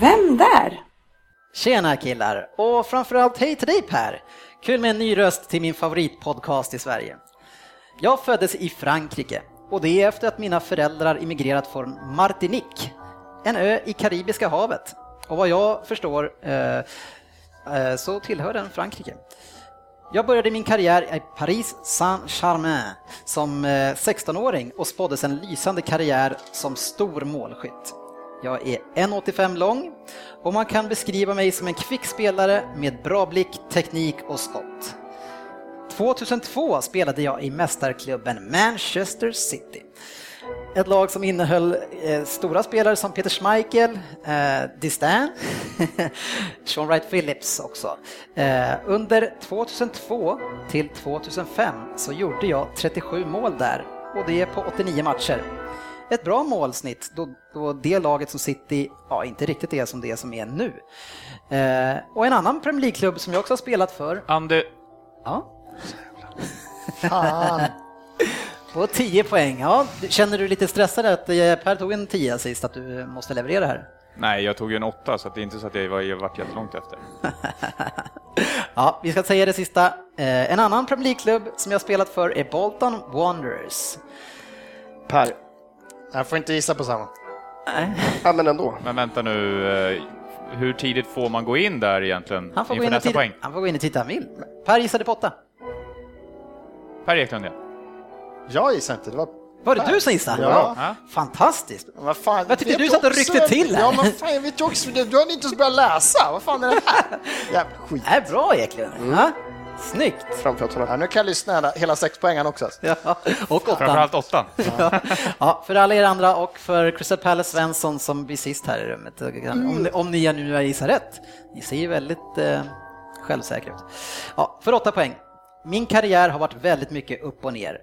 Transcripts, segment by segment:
Vem där? Tjena killar och framförallt hej till dig Per. Kul med en ny röst till min favoritpodcast i Sverige. Jag föddes i Frankrike och det är efter att mina föräldrar immigrerat från Martinique, en ö i Karibiska havet. Och vad jag förstår eh, eh, så tillhör den Frankrike. Jag började min karriär i Paris Saint-Germain som eh, 16-åring och spåddes en lysande karriär som stor målskytt. Jag är 1,85 lång och man kan beskriva mig som en kvick spelare med bra blick, teknik och skott. 2002 spelade jag i mästarklubben Manchester City. Ett lag som innehöll eh, stora spelare som Peter Schmeichel, eh, Distin, Sean Wright Phillips också. Eh, under 2002 till 2005 så gjorde jag 37 mål där och det är på 89 matcher. Ett bra målsnitt då, då det laget som City, ja inte riktigt är som det som är nu. Eh, och en annan Premier League-klubb som jag också har spelat för. Andy. Ja. Fan. På 10 poäng. Ja, känner du lite stressad att eh, Per tog en 10 sist, att du måste leverera här? Nej, jag tog ju en åtta så det är inte så att jag var, jag varit jättelångt efter. ja, vi ska säga det sista. Eh, en annan Premier League-klubb som jag spelat för är Bolton Wanderers. Per. Jag får inte gissa på samma. Nej. Ja, men ändå. Men vänta nu, eh, hur tidigt får man gå in där egentligen? Han får, gå inför in och nästa titta, poäng? han får gå in och titta han vill. Per gissade på 8. Per Eklund ja. Jag gissar inte, det var... Var det du som gissade? Ja. Ja. Fantastiskt. Vad fan, Jag tyckte vet du satt och också- ryckte till här. Ja, men fan, jag vet ju också, du har inte ens börjat läsa. Vad fan är det här? Jävla skit. Är bra Eklund. Ja. Snyggt. Framfötterna. Ja, nu kan jag lyssna hela, hela sex poängen också. Ja. Och 8. Framförallt åttan. Ja, för alla er andra och för Crystal Palace Svensson som blir sist här i rummet. Om, ni- om ni nu har gissat rätt. Ni ser ju väldigt eh, självsäkra ut. Ja, för åtta poäng. Min karriär har varit väldigt mycket upp och ner.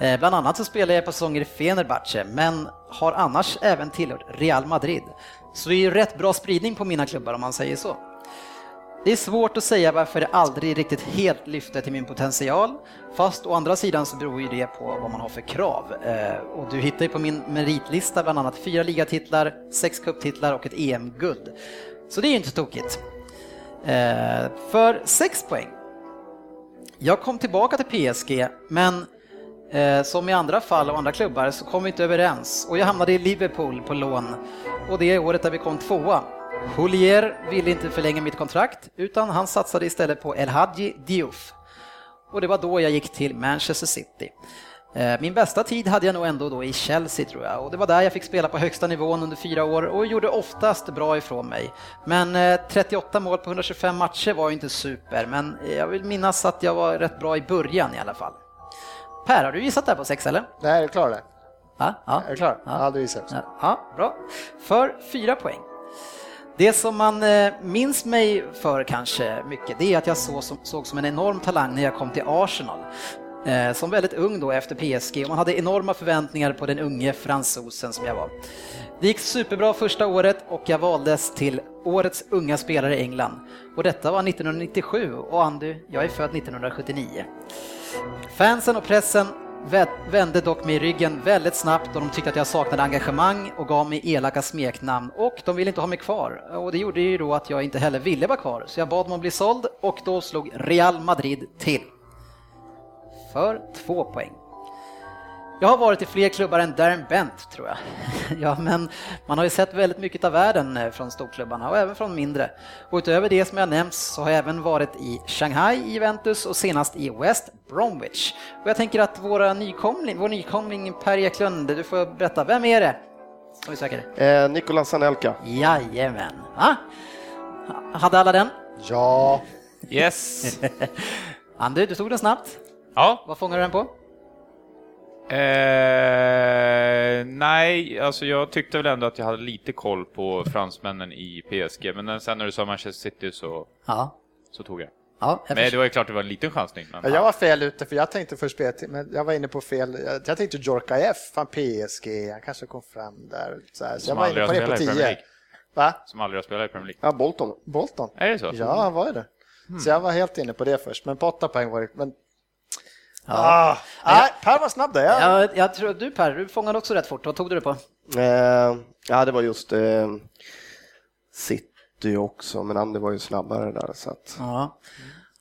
Eh, bland annat så spelar jag på säsonger i Fenerbahce, men har annars även tillhört Real Madrid. Så det är ju rätt bra spridning på mina klubbar om man säger så. Det är svårt att säga varför det aldrig riktigt helt lyfte till min potential. Fast å andra sidan så beror ju det på vad man har för krav. Eh, och du hittar ju på min meritlista bland annat fyra ligatitlar, sex cuptitlar och ett EM-guld. Så det är ju inte tokigt. Eh, för sex poäng. Jag kom tillbaka till PSG, men eh, som i andra fall och andra klubbar så kom vi inte överens och jag hamnade i Liverpool på lån och det är året där vi kom tvåa. Houllier ville inte förlänga mitt kontrakt utan han satsade istället på El Hadji Diouf. Och det var då jag gick till Manchester City. Eh, Min bästa tid hade jag nog ändå då i Chelsea tror jag och det var där jag fick spela på högsta nivån under fyra år och gjorde oftast bra ifrån mig. Men eh, 38 mål på 125 matcher var ju inte super men jag vill minnas att jag var rätt bra i början i alla fall. Per, har du gissat där på sex eller? Nej, är du klar där? Ja, ja. Är du klar? Ja. Ja, du gissar ja, bra. För fyra poäng. Det som man eh, minns mig för kanske mycket, det är att jag såg som, såg som en enorm talang när jag kom till Arsenal. Eh, som väldigt ung då efter PSG och man hade enorma förväntningar på den unge fransosen som jag var. Det gick superbra första året och jag valdes till årets unga spelare i England. Och detta var 1997 och Andy, jag är född 1979. Fansen och pressen vände dock mig ryggen väldigt snabbt och de tyckte att jag saknade engagemang och gav mig elaka smeknamn och de ville inte ha mig kvar. Och det gjorde ju då att jag inte heller ville vara kvar, så jag bad om att bli såld och då slog Real Madrid till. För två poäng. Jag har varit i fler klubbar än Darren Bent tror jag. ja, men man har ju sett väldigt mycket av världen eh, från storklubbarna och även från mindre. Och utöver det som jag nämnt så har jag även varit i Shanghai i Juventus och senast i West Bromwich. Och jag tänker att våra nykomling, vår nykomling Per Eklund, du får berätta, vem är det? Om vi söker. Eh, Nicolas Anelka. Jajamän. Va? Hade alla den? Ja. Yes. Andy, du tog den snabbt. Ja. Vad fångar du den på? Eh, nej, alltså jag tyckte väl ändå att jag hade lite koll på fransmännen i PSG, men sen när du sa Manchester City så, Ja. så tog jag. Ja, jag Men det var ju klart det var en liten chansning. Men, Jag var fel ute för jag tänkte först spela till, men jag var inne på fel. Jag, jag tänkte Djorkaeff, fan PSG, han kanske kom fram där. Så, här. så jag var inne på det på spelat i Premier 10. League. Va? Som aldrig har spelat i Premier League. Ja, Bolton. Bolton? Är det så? Ja, han var ju det. Så jag var helt inne på det först, men på åtta poäng var det. Men... Ja. Ah, nej, Per var snabb där. Ja. Jag, jag tror du Per, du fångade också rätt fort. Vad tog du det på? Eh, ja, det var just eh, City också, men Andy var ju snabbare där. Så att, Ja.